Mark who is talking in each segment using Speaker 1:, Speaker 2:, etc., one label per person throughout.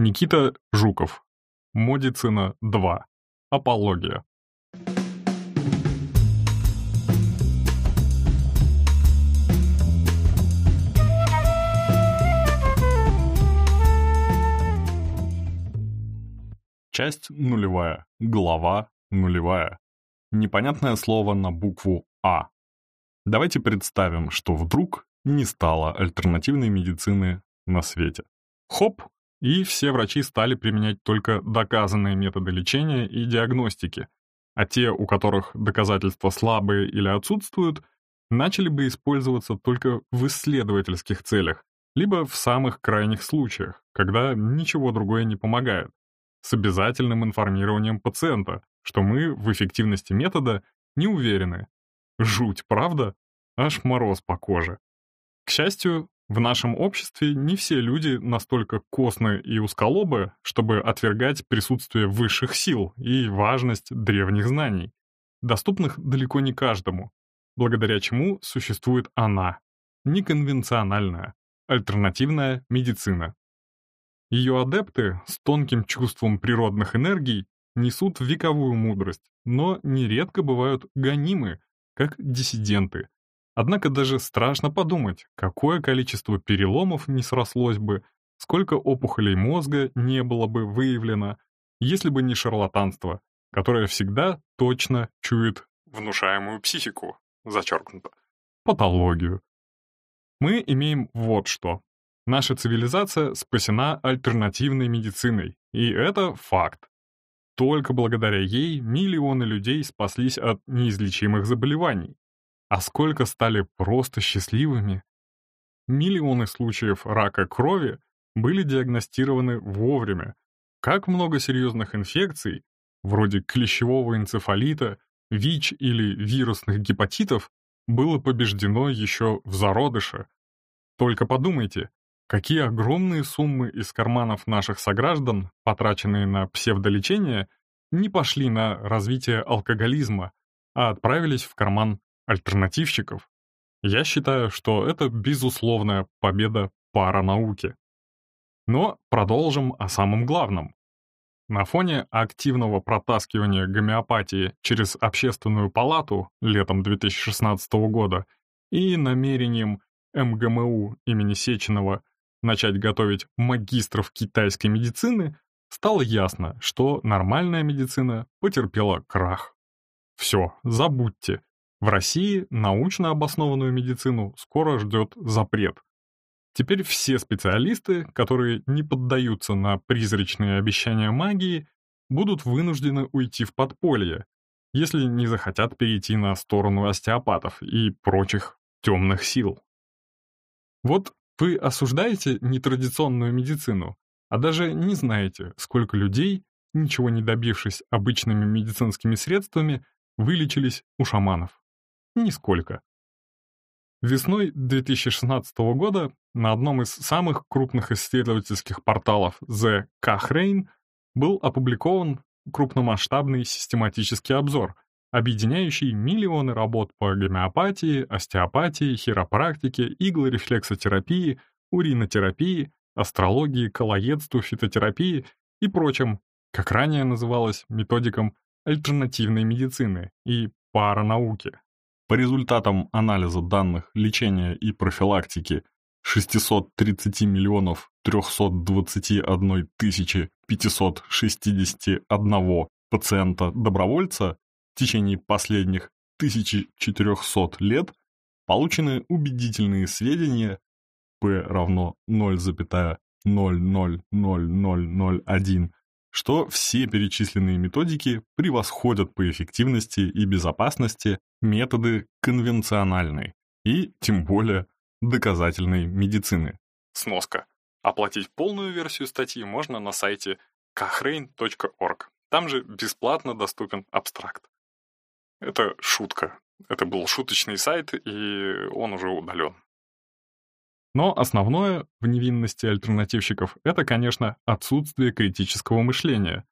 Speaker 1: Никита Жуков. Модицина 2. Апология. Часть нулевая. Глава нулевая. Непонятное слово на букву «А». Давайте представим, что вдруг не стало альтернативной медицины на свете. Хоп, и все врачи стали применять только доказанные методы лечения и диагностики, а те, у которых доказательства слабые или отсутствуют, начали бы использоваться только в исследовательских целях, либо в самых крайних случаях, когда ничего другое не помогает, с обязательным информированием пациента, что мы в эффективности метода не уверены. Жуть, правда? Аж мороз по коже. К счастью, в нашем обществе не все люди настолько костные и узколобы, чтобы отвергать присутствие высших сил и важность древних знаний, доступных далеко не каждому, благодаря чему существует она, неконвенциональная, альтернативная медицина. Ее адепты с тонким чувством природных энергий несут вековую мудрость, но нередко бывают гонимы, как диссиденты, Однако даже страшно подумать, какое количество переломов не срослось бы, сколько опухолей мозга не было бы выявлено, если бы не шарлатанство, которое всегда точно чует внушаемую психику, зачеркнуто, патологию. Мы имеем вот что. Наша цивилизация спасена альтернативной медициной, и это факт. Только благодаря ей миллионы людей спаслись от неизлечимых заболеваний, а сколько стали просто счастливыми. Миллионы случаев рака крови были диагностированы вовремя. Как много серьезных инфекций, вроде клещевого энцефалита, ВИЧ или вирусных гепатитов, было побеждено еще в зародыше. Только подумайте, какие огромные суммы из карманов наших сограждан, потраченные на псевдолечение, не пошли на развитие алкоголизма, а отправились в карман альтернативщиков, я считаю, что это безусловная победа паранауки. Но продолжим о самом главном. На фоне активного протаскивания гомеопатии через общественную палату летом 2016 года и намерением МГМУ имени Сеченова начать готовить магистров китайской медицины, стало ясно, что нормальная медицина потерпела крах. Все, забудьте, в России научно обоснованную медицину скоро ждет запрет. Теперь все специалисты, которые не поддаются на призрачные обещания магии, будут вынуждены уйти в подполье, если не захотят перейти на сторону остеопатов и прочих темных сил. Вот вы осуждаете нетрадиционную медицину, а даже не знаете, сколько людей, ничего не добившись обычными медицинскими средствами, вылечились у шаманов. Нисколько. Весной 2016 года на одном из самых крупных исследовательских порталов The Cochrane был опубликован крупномасштабный систематический обзор, объединяющий миллионы работ по гомеопатии, остеопатии, хиропрактике, иглорефлексотерапии, уринотерапии, астрологии, колоедству, фитотерапии и прочим, как ранее называлось методикам альтернативной медицины и паранауки. По результатам анализа данных лечения и профилактики 630 миллионов 321 тысячи 561 пациента-добровольца в течение последних 1400 лет получены убедительные сведения P равно 0,0000001 что все перечисленные методики превосходят по эффективности и безопасности методы конвенциональной и, тем более, доказательной медицины. Сноска. Оплатить полную версию статьи можно на сайте cochrane.org. Там же бесплатно доступен абстракт. Это шутка. Это был шуточный сайт, и он уже удален. Но основное в невинности альтернативщиков — это, конечно, отсутствие критического мышления,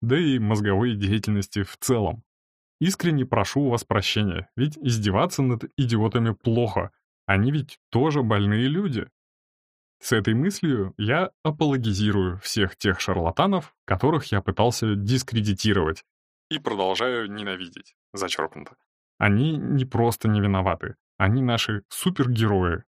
Speaker 1: да и мозговой деятельности в целом. Искренне прошу у вас прощения, ведь издеваться над идиотами плохо, они ведь тоже больные люди. С этой мыслью я апологизирую всех тех шарлатанов, которых я пытался дискредитировать, и продолжаю ненавидеть, зачеркнуто. Они не просто не виноваты, они наши супергерои.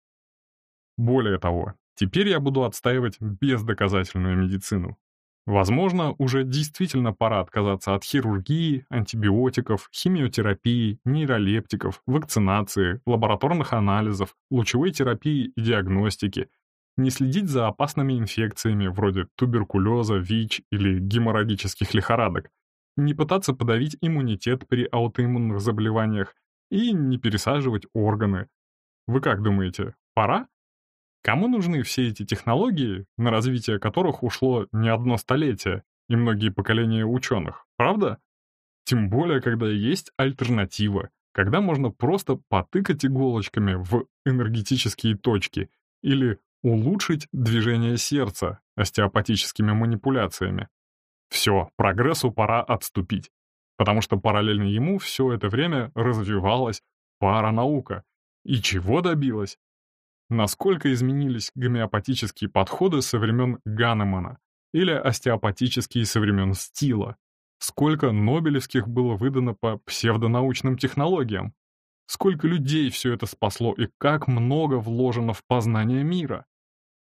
Speaker 1: Более того, теперь я буду отстаивать бездоказательную медицину. Возможно, уже действительно пора отказаться от хирургии, антибиотиков, химиотерапии, нейролептиков, вакцинации, лабораторных анализов, лучевой терапии и диагностики, не следить за опасными инфекциями вроде туберкулеза, ВИЧ или геморрагических лихорадок, не пытаться подавить иммунитет при аутоиммунных заболеваниях и не пересаживать органы. Вы как думаете, пора? Кому нужны все эти технологии, на развитие которых ушло не одно столетие и многие поколения ученых, правда? Тем более, когда есть альтернатива, когда можно просто потыкать иголочками в энергетические точки или улучшить движение сердца остеопатическими манипуляциями. Все, прогрессу пора отступить, потому что параллельно ему все это время развивалась паранаука. И чего добилась? Насколько изменились гомеопатические подходы со времен Ганемана или остеопатические со времен Стила, сколько Нобелевских было выдано по псевдонаучным технологиям, сколько людей все это спасло и как много вложено в познание мира.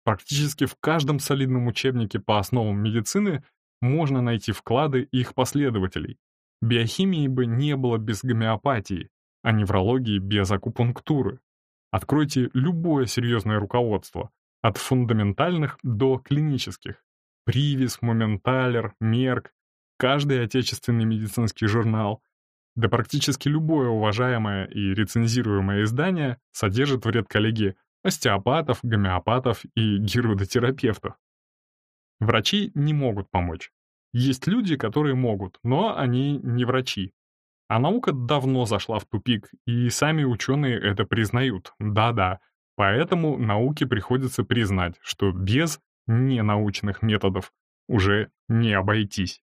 Speaker 1: Практически в каждом солидном учебнике по основам медицины можно найти вклады их последователей. Биохимии бы не было без гомеопатии, а неврологии без акупунктуры. Откройте любое серьезное руководство, от фундаментальных до клинических. Привис, Моменталер, Мерк, каждый отечественный медицинский журнал, да практически любое уважаемое и рецензируемое издание содержит в редколлегии остеопатов, гомеопатов и гирудотерапевтов. Врачи не могут помочь. Есть люди, которые могут, но они не врачи. А наука давно зашла в тупик, и сами ученые это признают. Да-да, поэтому науке приходится признать, что без ненаучных методов уже не обойтись.